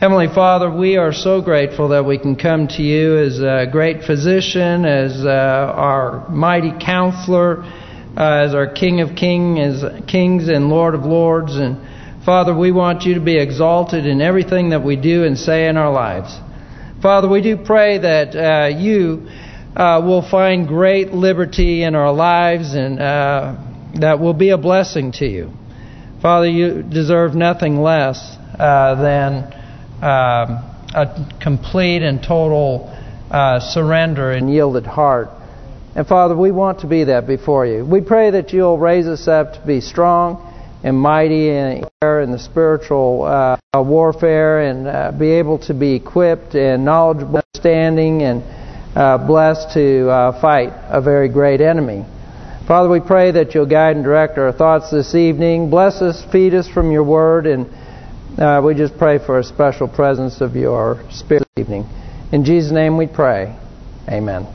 Heavenly Father, we are so grateful that we can come to you as a great physician, as uh, our mighty counselor, uh, as our King of Kings, as kings and Lord of Lords. And Father, we want you to be exalted in everything that we do and say in our lives. Father, we do pray that uh, you uh, will find great liberty in our lives and uh, that will be a blessing to you. Father, you deserve nothing less uh, than um, a complete and total uh, surrender and yielded heart. And Father, we want to be that before you. We pray that you'll raise us up to be strong and mighty in the spiritual uh, warfare and uh, be able to be equipped and knowledgeable, standing and uh, blessed to uh, fight a very great enemy. Father, we pray that you'll guide and direct our thoughts this evening. Bless us, feed us from your word, and uh, we just pray for a special presence of your Spirit this evening. In Jesus' name we pray. Amen.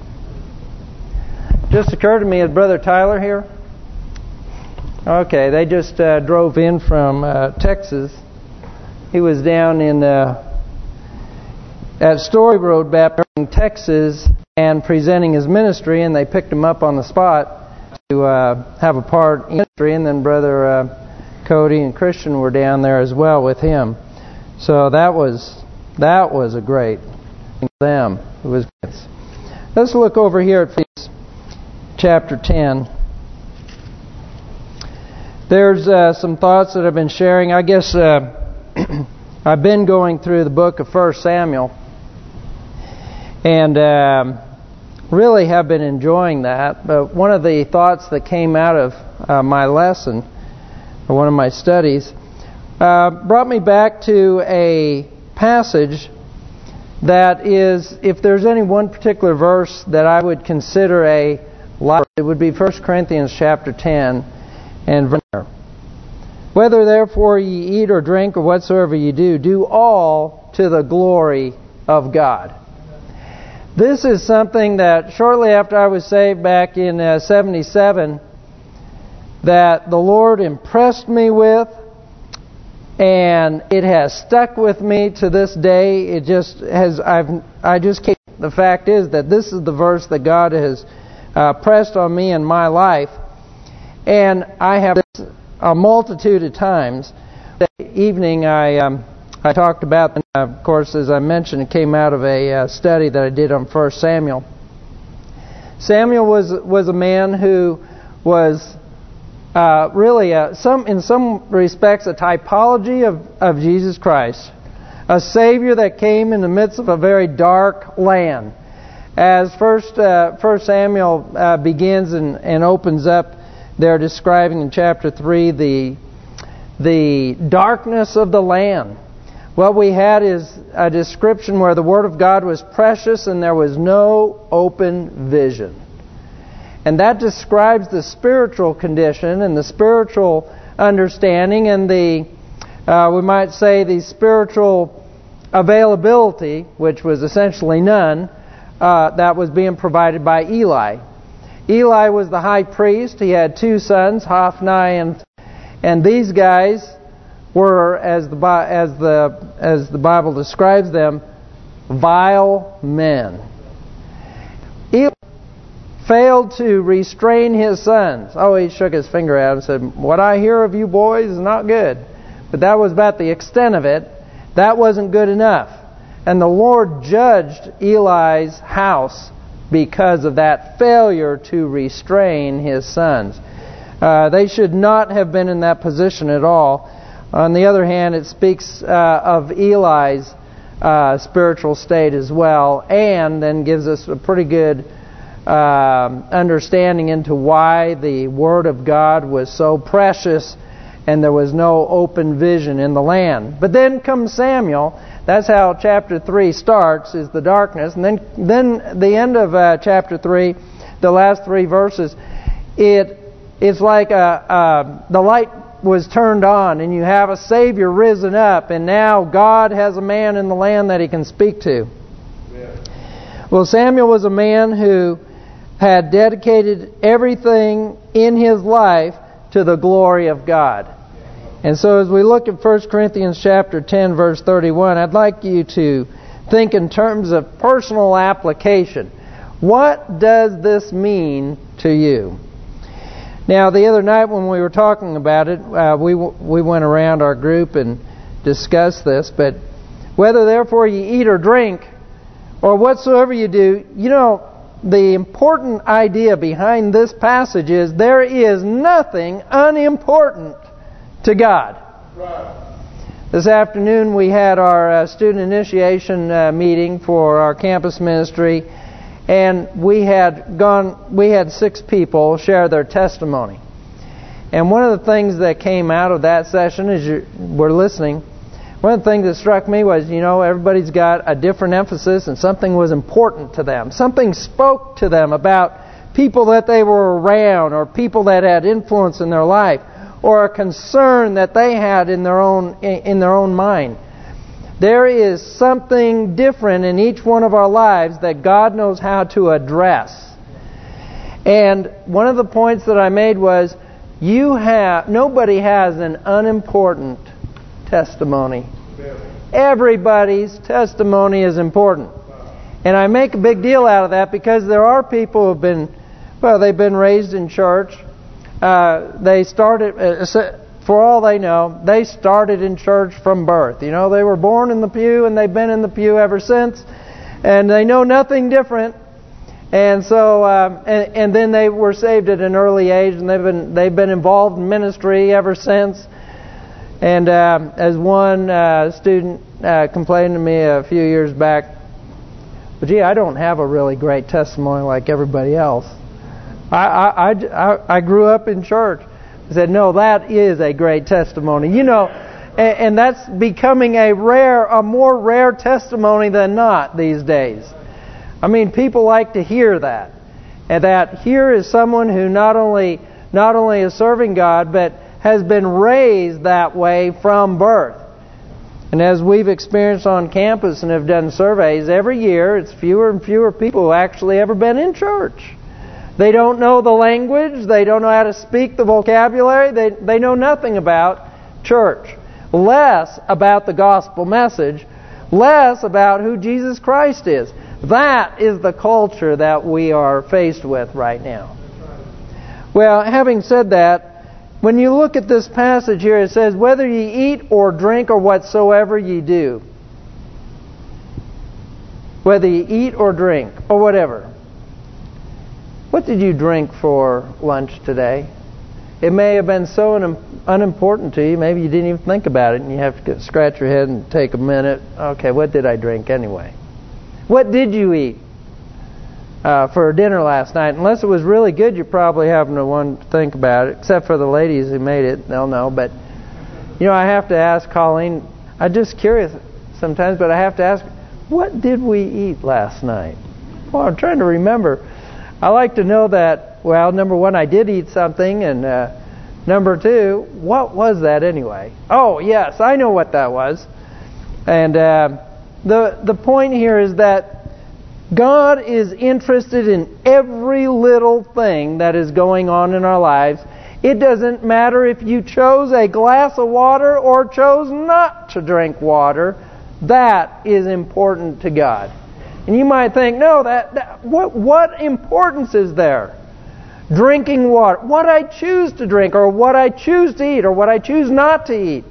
Just occurred to me, is Brother Tyler here? Okay, they just uh, drove in from uh, Texas. He was down in uh, at Story Road Baptist in Texas and presenting his ministry, and they picked him up on the spot to uh, have a part in ministry, and then Brother uh, Cody and Christian were down there as well with him. So that was that was a great thing for them. It was. Let's look over here at chapter 10. There's uh, some thoughts that I've been sharing. I guess uh, I've been going through the book of First Samuel, and um, really have been enjoying that. But one of the thoughts that came out of uh, my lesson one of my studies, uh, brought me back to a passage that is, if there's any one particular verse that I would consider a life, it would be 1 Corinthians chapter 10 and verse Whether therefore ye eat or drink or whatsoever ye do, do all to the glory of God. This is something that shortly after I was saved back in uh, 77, that the Lord impressed me with and it has stuck with me to this day. It just has I've I just can't the fact is that this is the verse that God has uh, pressed on me in my life and I have this a multitude of times. That evening I um, I talked about of course as I mentioned it came out of a uh, study that I did on First Samuel. Samuel was was a man who was uh, really a, some in some respects a typology of, of Jesus Christ. A Savior that came in the midst of a very dark land. As First uh, First Samuel uh, begins and, and opens up, they're describing in chapter 3 the the darkness of the land. What we had is a description where the Word of God was precious and there was no open vision. And that describes the spiritual condition and the spiritual understanding and the, uh, we might say, the spiritual availability, which was essentially none, uh, that was being provided by Eli. Eli was the high priest. He had two sons, Hophni and and these guys were, as the as the as the Bible describes them, vile men. Failed to restrain his sons. Oh, he shook his finger at them and said, what I hear of you boys is not good. But that was about the extent of it. That wasn't good enough. And the Lord judged Eli's house because of that failure to restrain his sons. Uh, they should not have been in that position at all. On the other hand, it speaks uh, of Eli's uh, spiritual state as well, and then gives us a pretty good uh, understanding into why the Word of God was so precious and there was no open vision in the land. But then comes Samuel. That's how chapter 3 starts, is the darkness. And then then the end of uh, chapter 3, the last three verses, it it's like a, uh, the light was turned on and you have a Savior risen up and now God has a man in the land that he can speak to. Yeah. Well, Samuel was a man who had dedicated everything in his life to the glory of God. And so as we look at 1 Corinthians chapter 10 verse 31, I'd like you to think in terms of personal application. What does this mean to you? Now, the other night when we were talking about it, uh, we we went around our group and discussed this, but whether therefore you eat or drink, or whatsoever you do, you know, the important idea behind this passage is there is nothing unimportant to God. Right. This afternoon we had our uh, student initiation uh, meeting for our campus ministry and we had gone we had six people share their testimony. And one of the things that came out of that session as you were listening, one things that struck me was, you know, everybody's got a different emphasis and something was important to them. Something spoke to them about people that they were around or people that had influence in their life or a concern that they had in their own in their own mind. There is something different in each one of our lives that God knows how to address. And one of the points that I made was, you have nobody has an unimportant testimony. Everybody's testimony is important. And I make a big deal out of that because there are people who have been, well, they've been raised in church. Uh, they started, uh, for all they know, they started in church from birth. You know, they were born in the pew and they've been in the pew ever since. And they know nothing different. And so, uh, and, and then they were saved at an early age, and they've been they've been involved in ministry ever since. And uh, as one uh, student uh, complained to me a few years back, well, gee, I don't have a really great testimony like everybody else. I I I, I grew up in church. I said, no, that is a great testimony. You know, and, and that's becoming a rare, a more rare testimony than not these days. I mean, people like to hear that. And that here is someone who not only not only is serving God, but has been raised that way from birth. And as we've experienced on campus and have done surveys, every year it's fewer and fewer people who actually ever been in church. They don't know the language. They don't know how to speak the vocabulary. They, they know nothing about church. Less about the gospel message. Less about who Jesus Christ is. That is the culture that we are faced with right now. Well, having said that, when you look at this passage here, it says, whether ye eat or drink or whatsoever ye do. Whether you eat or drink or whatever. What did you drink for lunch today? It may have been so unimportant to you, maybe you didn't even think about it, and you have to scratch your head and take a minute. Okay, what did I drink anyway? What did you eat uh, for dinner last night? Unless it was really good, you're probably one to think about it, except for the ladies who made it. They'll know. But, you know, I have to ask Colleen, I'm just curious sometimes, but I have to ask, what did we eat last night? Well, I'm trying to remember. I like to know that, well, number one, I did eat something, and uh, number two, what was that anyway? Oh, yes, I know what that was. And uh, the the point here is that God is interested in every little thing that is going on in our lives. It doesn't matter if you chose a glass of water or chose not to drink water. That is important to God. And you might think, no, that, that what what importance is there? Drinking water, what I choose to drink, or what I choose to eat, or what I choose not to eat.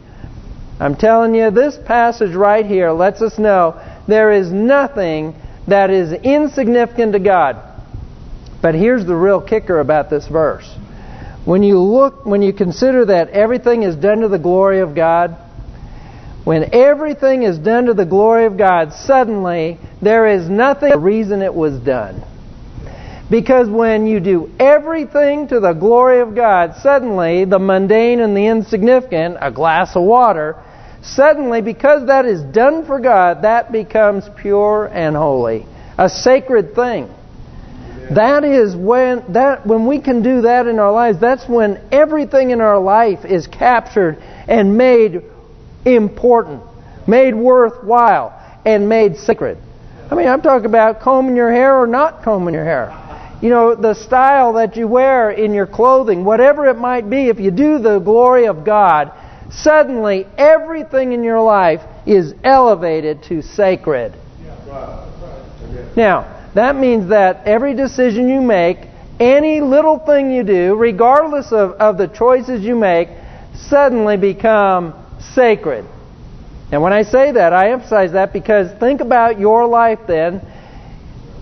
I'm telling you, this passage right here lets us know there is nothing that is insignificant to God. But here's the real kicker about this verse. When you look, when you consider that everything is done to the glory of God, when everything is done to the glory of God, suddenly there is nothing the reason it was done. Because when you do everything to the glory of God, suddenly the mundane and the insignificant, a glass of water, suddenly because that is done for God, that becomes pure and holy. A sacred thing. That is when that when we can do that in our lives, that's when everything in our life is captured and made important, made worthwhile, and made sacred. I mean, I'm talking about combing your hair or not combing your hair. You know, the style that you wear in your clothing, whatever it might be, if you do the glory of God, suddenly everything in your life is elevated to sacred. Now, that means that every decision you make, any little thing you do, regardless of, of the choices you make, suddenly become sacred. And when I say that, I emphasize that because think about your life then,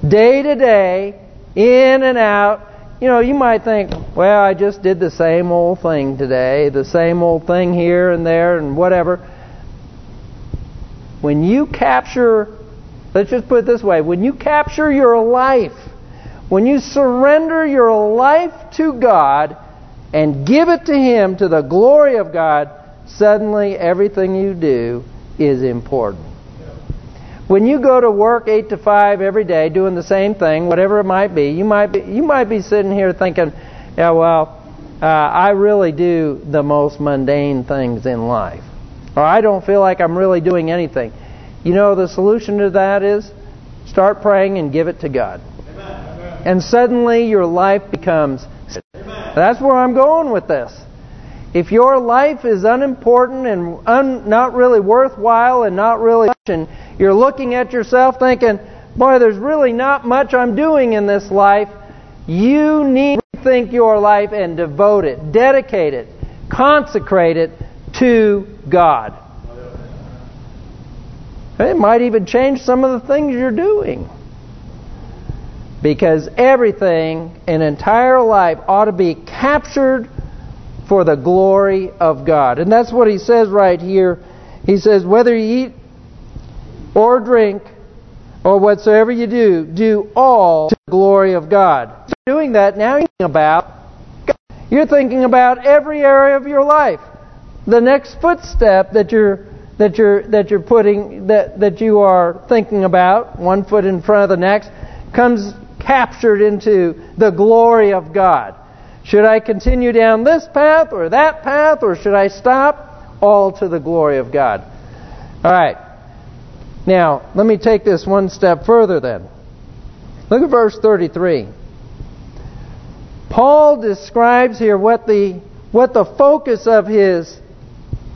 day to day, in and out. You know, you might think, well, I just did the same old thing today, the same old thing here and there and whatever. When you capture, let's just put it this way, when you capture your life, when you surrender your life to God and give it to Him to the glory of God, suddenly everything you do is important. When you go to work 8 to 5 every day doing the same thing, whatever it might be, you might be you might be sitting here thinking, yeah, well, uh, I really do the most mundane things in life. Or I don't feel like I'm really doing anything. You know the solution to that is start praying and give it to God. Amen. And suddenly your life becomes... Amen. That's where I'm going with this. If your life is unimportant and un, not really worthwhile and not really and you're looking at yourself thinking, boy, there's really not much I'm doing in this life, you need to think your life and devote it, dedicate it, consecrate it to God. It might even change some of the things you're doing. Because everything, an entire life, ought to be captured for the glory of God. And that's what he says right here. He says, whether you eat or drink or whatsoever you do, do all to the glory of God. So doing that, now you're thinking about You're thinking about every area of your life. The next footstep that you're that you're that you're putting that that you are thinking about, one foot in front of the next, comes captured into the glory of God. Should I continue down this path or that path or should I stop? All to the glory of God. All right. Now, let me take this one step further then. Look at verse 33. Paul describes here what the what the focus of his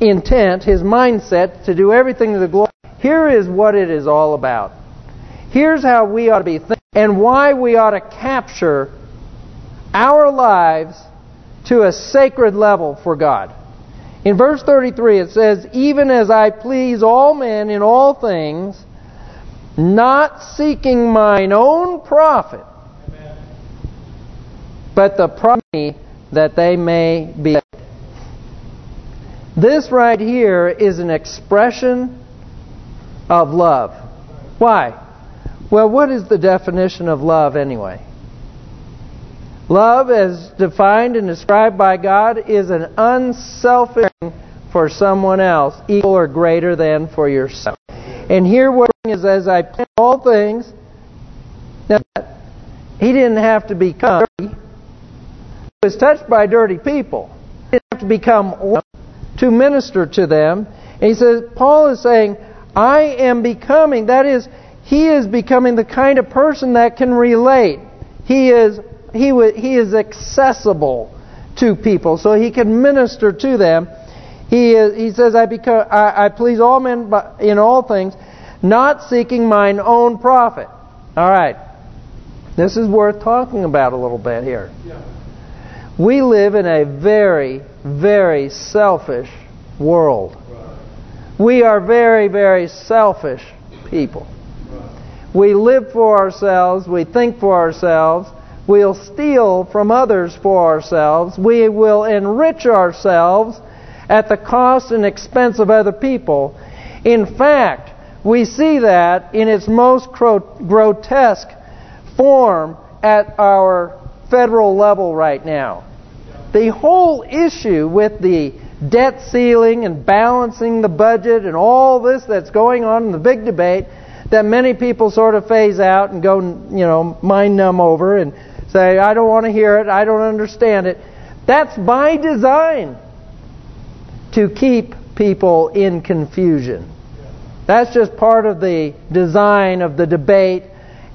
intent, his mindset to do everything to the glory. Here is what it is all about. Here's how we ought to be thinking and why we ought to capture our lives to a sacred level for God. In verse 33 it says, Even as I please all men in all things, not seeking mine own profit, but the profit that they may be. This right here is an expression of love. Why? Well, what is the definition of love anyway? Love, as defined and described by God, is an unselfish for someone else, equal or greater than for yourself. And here what is as I plan all things. Now, he didn't have to become dirty. He was touched by dirty people. He didn't have to become to minister to them. And he says, Paul is saying, I am becoming, that is, he is becoming the kind of person that can relate. He is he he is accessible to people, so he can minister to them. He is, he says, I become I, I please all men in all things, not seeking mine own profit. All right. This is worth talking about a little bit here. Yeah. We live in a very, very selfish world. Right. We are very, very selfish people. Right. We live for ourselves. We think for ourselves. We'll steal from others for ourselves. We will enrich ourselves at the cost and expense of other people. In fact, we see that in its most grotesque form at our federal level right now. The whole issue with the debt ceiling and balancing the budget and all this that's going on in the big debate that many people sort of phase out and go, you know, mind numb over and say, I don't want to hear it, I don't understand it. That's by design to keep people in confusion. That's just part of the design of the debate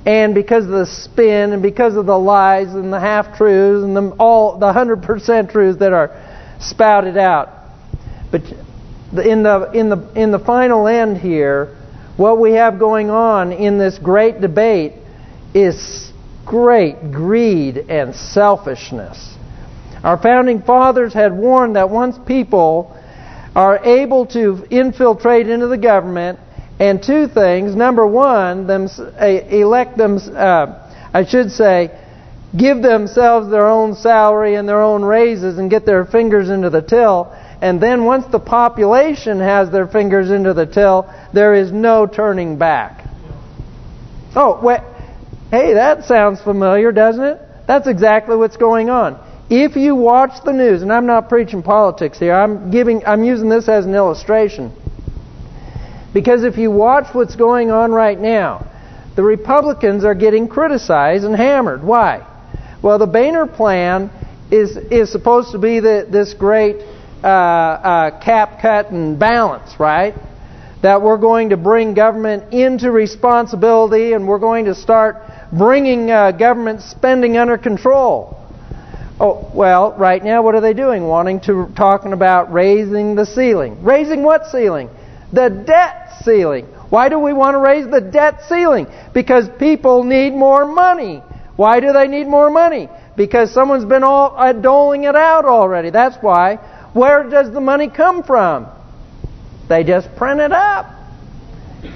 and because of the spin and because of the lies and the half-truths and the all the 100% truths that are spouted out. But in the in the in the final end here, what we have going on in this great debate is great greed and selfishness. Our founding fathers had warned that once people are able to infiltrate into the government, and two things. Number one, them elect them. Uh, I should say, give themselves their own salary and their own raises and get their fingers into the till. And then once the population has their fingers into the till, there is no turning back. Oh, wait. Hey, that sounds familiar, doesn't it? That's exactly what's going on. If you watch the news, and I'm not preaching politics here, I'm giving I'm using this as an illustration. Because if you watch what's going on right now, the Republicans are getting criticized and hammered. Why? Well, the Boehner plan is is supposed to be the, this great uh, uh, cap, cut, and balance, right? That we're going to bring government into responsibility and we're going to start bringing uh, government spending under control. Oh, well, right now what are they doing? Wanting to, talking about raising the ceiling. Raising what ceiling? The debt ceiling. Why do we want to raise the debt ceiling? Because people need more money. Why do they need more money? Because someone's been all uh, doling it out already. That's why. Where does the money come from? They just print it up.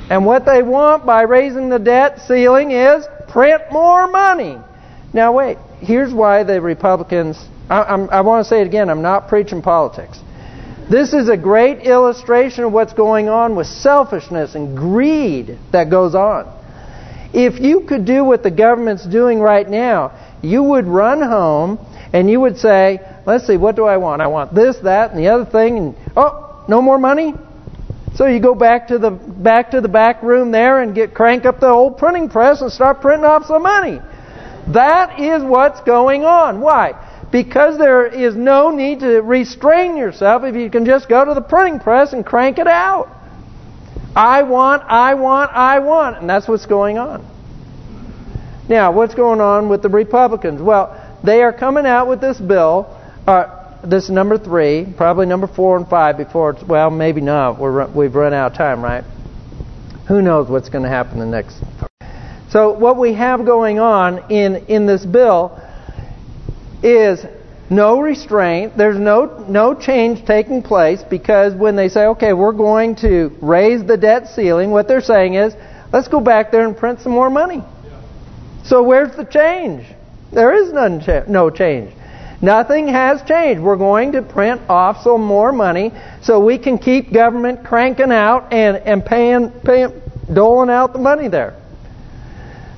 And what they want by raising the debt ceiling is print more money. Now wait, here's why the Republicans... I, I want to say it again, I'm not preaching politics. This is a great illustration of what's going on with selfishness and greed that goes on. If you could do what the government's doing right now, you would run home and you would say, let's see, what do I want? I want this, that, and the other thing. And Oh, no more money? So you go back to the back to the back room there and get crank up the old printing press and start printing off some money. That is what's going on. Why? because there is no need to restrain yourself if you can just go to the printing press and crank it out. I want, I want, I want. And that's what's going on. Now, what's going on with the Republicans? Well, they are coming out with this bill, uh, this number three, probably number four and five before it's, well, maybe not. We're, we've run out of time, right? Who knows what's going to happen the next. So what we have going on in, in this bill is no restraint. There's no no change taking place because when they say, okay, we're going to raise the debt ceiling, what they're saying is, let's go back there and print some more money. So where's the change? There is none no change. Nothing has changed. We're going to print off some more money so we can keep government cranking out and, and paying, paying, doling out the money there.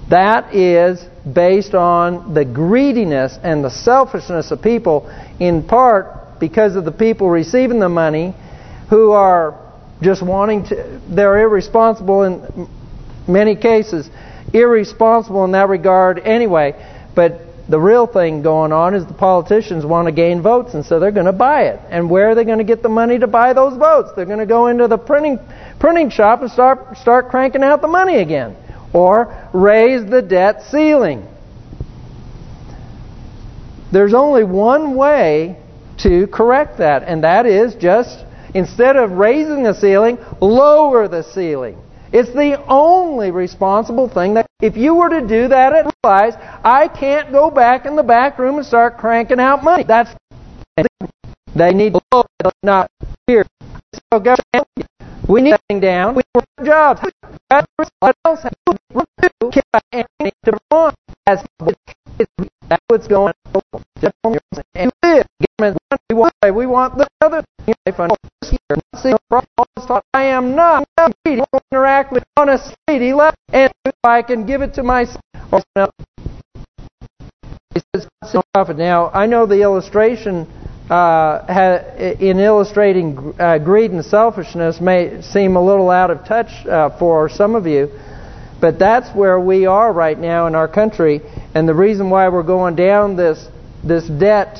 That is based on the greediness and the selfishness of people, in part because of the people receiving the money who are just wanting to, they're irresponsible in many cases, irresponsible in that regard anyway, but the real thing going on is the politicians want to gain votes, and so they're going to buy it. And where are they going to get the money to buy those votes? They're going to go into the printing printing shop and start start cranking out the money again or raise the debt ceiling. There's only one way to correct that, and that is just, instead of raising the ceiling, lower the ceiling. It's the only responsible thing that if you were to do that and realize I can't go back in the back room and start cranking out money. That's they need to lower not here. So we need thing down. We work jobs. What else to as that's what's going on. We want the other life I am not greedy. Interact with honest lady left, and if I can give it to myself. He says, profit. now I know the illustration uh, in illustrating uh, greed and selfishness may seem a little out of touch uh, for some of you, but that's where we are right now in our country, and the reason why we're going down this this debt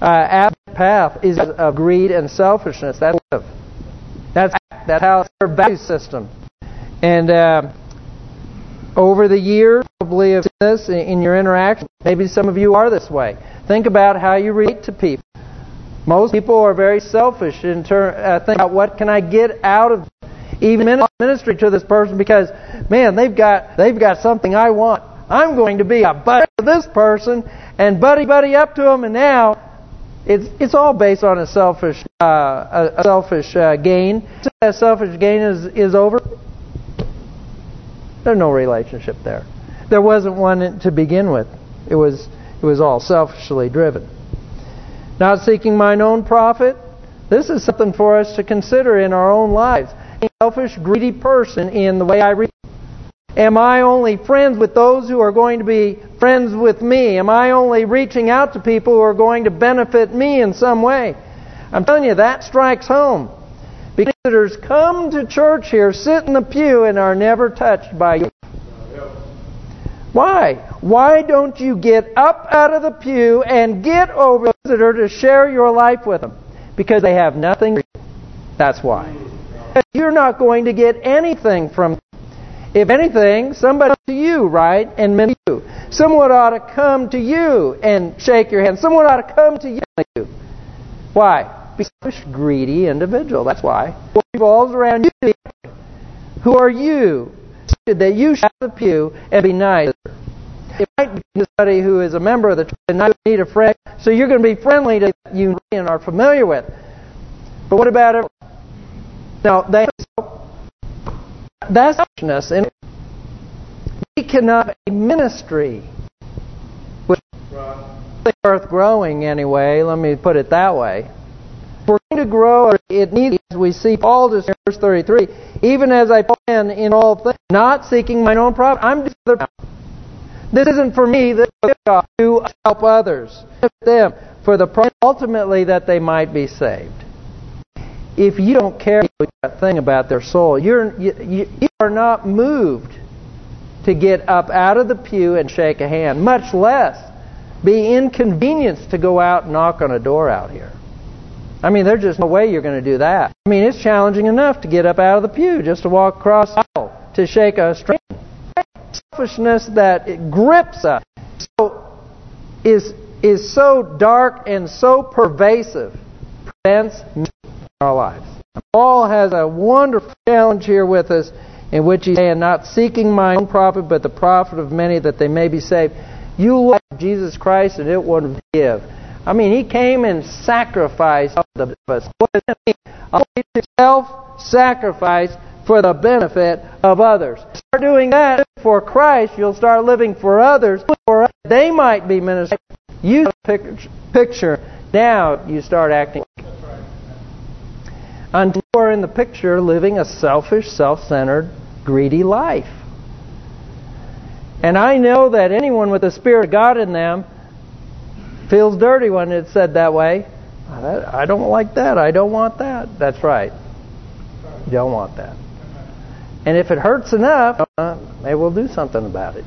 uh, path is of greed and selfishness. That's that's that's how our value system, and uh, over the years, probably of this in your interaction, maybe some of you are this way. Think about how you relate to people. Most people are very selfish in turn, uh, think about what can I get out of even ministry to this person because, man, they've got they've got something I want. I'm going to be a buddy to this person and buddy buddy up to them, and now it's it's all based on a selfish uh, a, a selfish uh, gain. A selfish gain is is over. There's no relationship there. There wasn't one to begin with. It was it was all selfishly driven. Not seeking mine own profit. This is something for us to consider in our own lives. A selfish, greedy person in the way I read. Am I only friends with those who are going to be friends with me? Am I only reaching out to people who are going to benefit me in some way? I'm telling you, that strikes home. Because visitors come to church here, sit in the pew, and are never touched by you. Why? Why don't you get up out of the pew and get over the visitor to share your life with them? Because they have nothing. That's why. You're not going to get anything from if anything, somebody to you, right, and many you. Someone ought to come to you and shake your hand. Someone ought to come to you. Why? Because greedy individual. That's why. What revolves around you. Who are you? That you should have the pew and be nice. It might be somebody who is a member of the church and not need a friend, so you're going to be friendly to you and are familiar with. But what about it? Now, they that's selfishness. And we cannot have a ministry is worth growing anyway. Let me put it that way. We're going to grow, it needs, as we see Paul just in verse 33, even as I plan in all things, not seeking my own profit. I'm just This isn't for me, this is to help others, them, for the ultimately that they might be saved if you don't care a thing about their soul, you're you, you are not moved to get up out of the pew and shake a hand, much less be inconvenienced to go out and knock on a door out here. I mean, there's just no way you're going to do that. I mean, it's challenging enough to get up out of the pew just to walk across the aisle to shake a stranger. Selfishness that it grips us so is is so dark and so pervasive prevents our lives. Paul has a wonderful challenge here with us in which he's saying, not seeking my own profit, but the profit of many that they may be saved. You love Jesus Christ and it will give. I mean, he came and sacrificed the us. What does that mean? Self-sacrifice for the benefit of others. Start doing that for Christ, you'll start living for others. For they might be ministered. You picture. Now you start acting until you are in the picture living a selfish, self-centered, greedy life. And I know that anyone with the Spirit of God in them feels dirty when it's said that way. I don't like that. I don't want that. That's right. You don't want that. And if it hurts enough, uh, maybe we'll do something about it.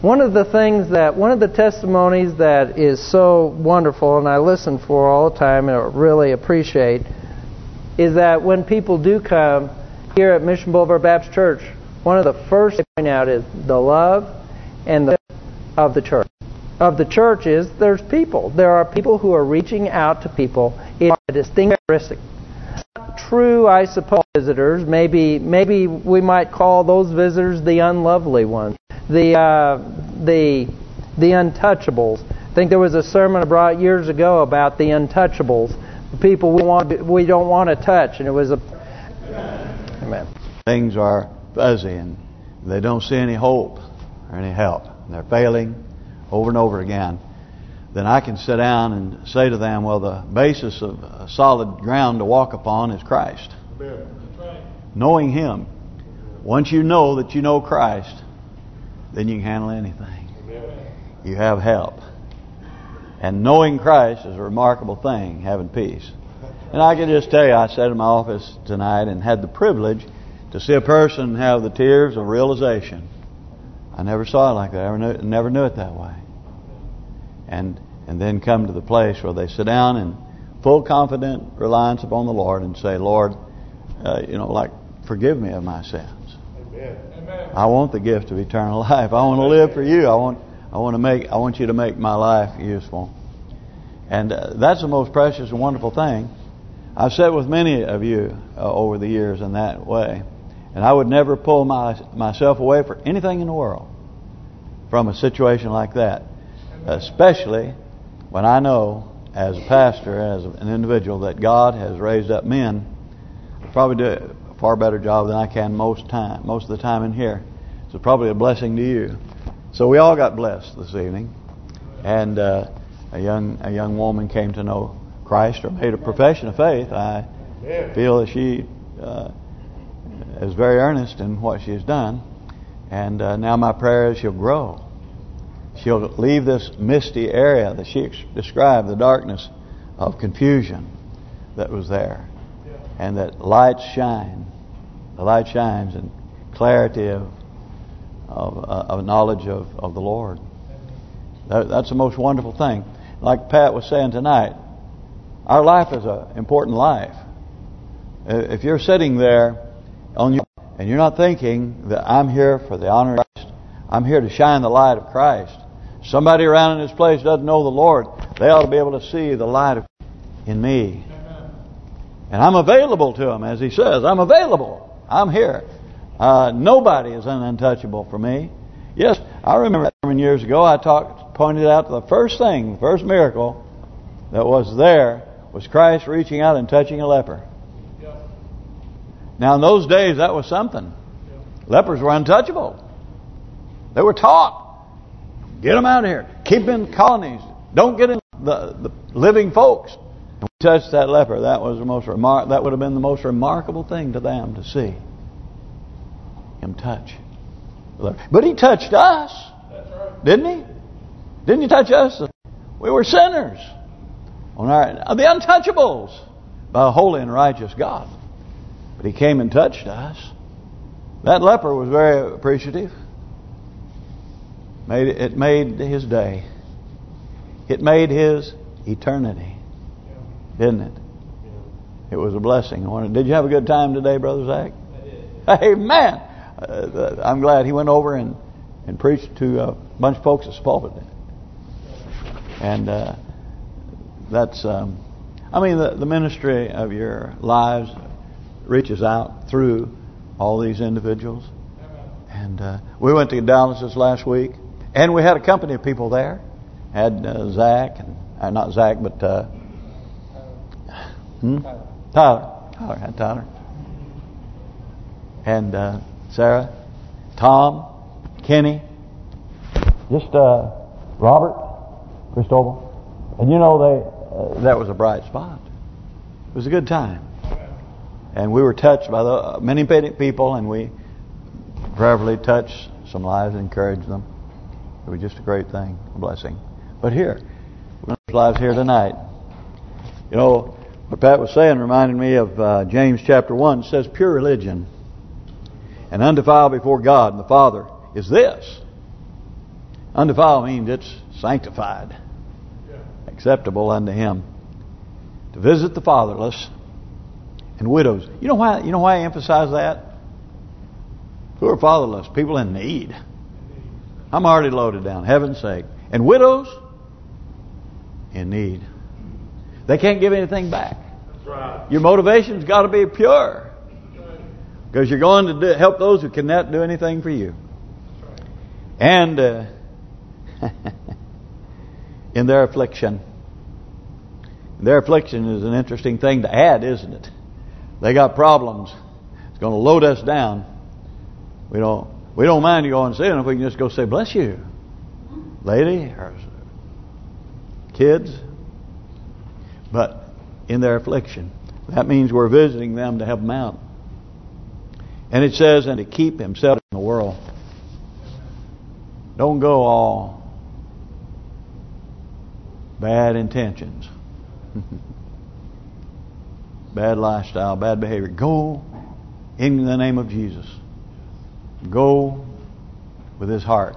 One of the things that, one of the testimonies that is so wonderful, and I listen for all the time and really appreciate, is that when people do come here at Mission Boulevard Baptist Church, one of the first they point out is the love and the of the church. Of the church is there's people. There are people who are reaching out to people. It's a distinct characteristic. True, I suppose, visitors. Maybe maybe we might call those visitors the unlovely ones, the uh, the the untouchables. I think there was a sermon I brought years ago about the untouchables people we want we don't want to touch, and it was a. Amen. Things are fuzzy, and they don't see any hope or any help. And they're failing over and over again. Then I can sit down and say to them, well, the basis of a solid ground to walk upon is Christ. Knowing Him. Once you know that you know Christ, then you can handle anything. You have help. And knowing Christ is a remarkable thing, having peace. And I can just tell you, I sat in my office tonight and had the privilege to see a person have the tears of realization. I never saw it like that. I never knew, never knew it that way. And and then come to the place where they sit down in full confident reliance upon the Lord and say, Lord, uh, you know, like, forgive me of my sins. Amen. I want the gift of eternal life. I want to live for you. I want I want to make I want you to make my life useful. And uh, that's the most precious and wonderful thing. I've sat with many of you uh, over the years in that way. And I would never pull my myself away for anything in the world from a situation like that. Especially when I know, as a pastor, as an individual, that God has raised up men probably do a far better job than I can most time, most of the time in here. So probably a blessing to you. So we all got blessed this evening, and uh, a young a young woman came to know Christ or made a profession of faith. I feel that she uh, is very earnest in what she has done, and uh, now my prayer is she'll grow. She'll leave this misty area that she described, the darkness of confusion that was there and that light shine. The light shines and clarity of of, uh, of knowledge of, of the Lord. That, that's the most wonderful thing. Like Pat was saying tonight, our life is an important life. If you're sitting there on your and you're not thinking that I'm here for the honor of Christ, I'm here to shine the light of Christ. Somebody around in this place doesn't know the Lord, they ought to be able to see the light of in me. And I'm available to him, as he says. I'm available. I'm here. Uh, nobody is untouchable for me. Yes, I remember years ago I talked, pointed out the first thing, the first miracle that was there was Christ reaching out and touching a leper. Yeah. Now in those days that was something. Yeah. Lepers were untouchable. They were taught. Get them out of here. Keep in colonies. Don't get in the, the living folks If we touched that leper, that was the most remar that would have been the most remarkable thing to them to see him touch. But he touched us, right. didn't he? Didn't he touch us? We were sinners, on our the untouchables by a holy and righteous God. But he came and touched us. That leper was very appreciative. Made it, it made his day. It made his eternity didn't it? It was a blessing. Did you have a good time today, Brother Zach? I did. Amen. Uh, I'm glad he went over and and preached to a bunch of folks at pulpit. And uh, that's, um, I mean, the, the ministry of your lives reaches out through all these individuals. And uh, we went to Dallas this last week, and we had a company of people there. Had uh, Zach and uh, not Zach, but uh, Hmm? Tyler. Tyler. had Tyler. And uh, Sarah, Tom, Kenny, just uh, Robert, Cristobal. And you know, they uh, that was a bright spot. It was a good time. And we were touched by the uh, many people, and we prayerfully touched some lives and encouraged them. It was just a great thing, a blessing. But here, lives here tonight. You know, what Pat was saying reminded me of uh, James chapter 1. It says, pure religion and undefiled before God and the Father is this. Undefiled means it's sanctified, acceptable unto Him. To visit the fatherless and widows. You know why? You know why I emphasize that? Who are fatherless? People in need. I'm already loaded down. Heaven's sake. And widows in need. They can't give anything back. Right. Your motivation's got to be pure. Because you're going to do, help those who cannot do anything for you. And uh, in their affliction. Their affliction is an interesting thing to add, isn't it? They got problems. It's going to load us down. We don't we don't mind you going and saying if we can just go say, bless you, lady, or kids, but in their affliction. That means we're visiting them to help them out. And it says, and to keep himself in the world. Don't go all bad intentions. bad lifestyle, bad behavior. Go in the name of Jesus. Go with his heart.